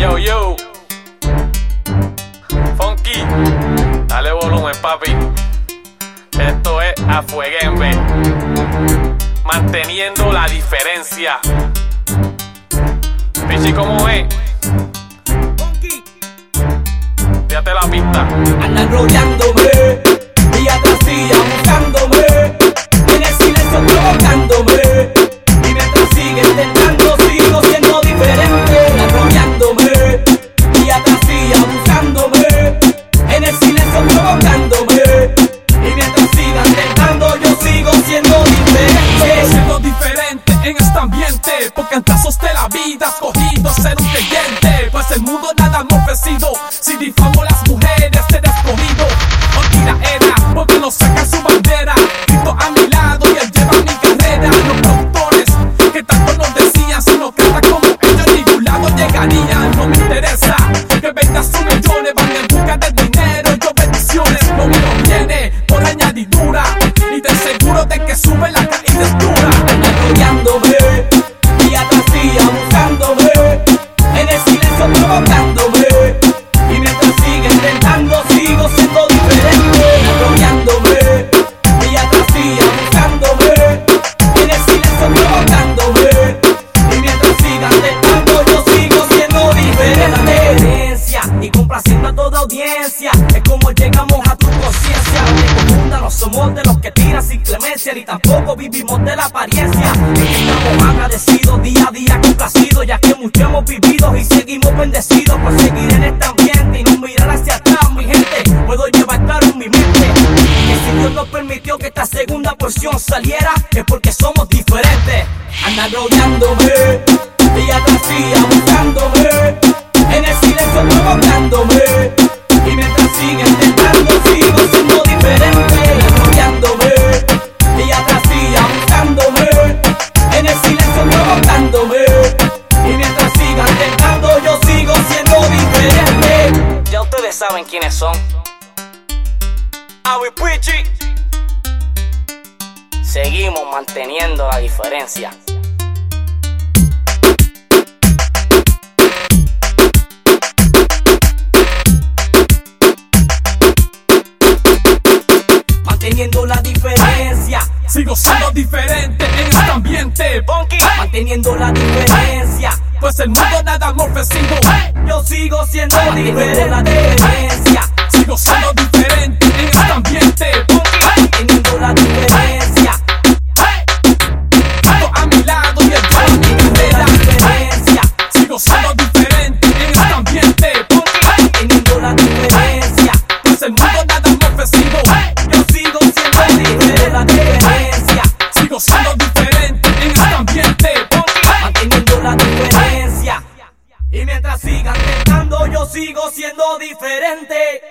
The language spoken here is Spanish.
Yo, yo. Funky. Dale volumen, papi. Esto es Afueguembe. Manteniendo la diferencia. Pichi, ¿cómo es? Fíjate la pista. Andan rodeándome, siendo diferente. siendo diferente en este ambiente Porque en casos de la vida has escogido ser un creyente Pues el mundo nada me ha ofrecido Si difamo las mujeres te escogido Olvida era porque no sacan su bandera Cristo a mi lado y él lleva mi carrera Los productores que tanto nos decían Si no canta como ellos a ningún lado llegarían No me interesa que vendas sus millones Van en provocándome, y mientras sigue intentando sigo siendo diferente. Rodeándome, día tras día buscándome, en el silencio provocándome, y mientras siga intentando yo sigo siendo diferente. Diferencia y complaciendo a toda audiencia, es como llegamos a tu conciencia. No somos de los que tiran sin clemencia, ni tampoco vivimos de la apariencia. Estamos agradecidos día a día, ya que mucho hemos vivido y seguimos bendecidos por seguir en este ambiente y no mirar hacia atrás, mi gente. Puedo llevar claro en mi mente que si Dios nos permitió que esta segunda porción saliera, es porque somos diferentes. Andan rodeándome, día tras día buscándome, quiénes son. Pichi. Seguimos manteniendo la diferencia. Manteniendo la diferencia. Sigo siendo diferente en este ambiente Manteniendo la diferencia. Pues el mundo nada ha ofrecido Yo sigo siendo diferente. La diferencia. Sigo siendo diferente en este ambiente. Manteniendo la diferencia. Cristo a mi lado y él lleva mi carrera diferencia. Sigo siendo diferente en este ambiente. Manteniendo la diferencia. Pues el mundo nada intentando, yo sigo siendo diferente.